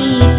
you.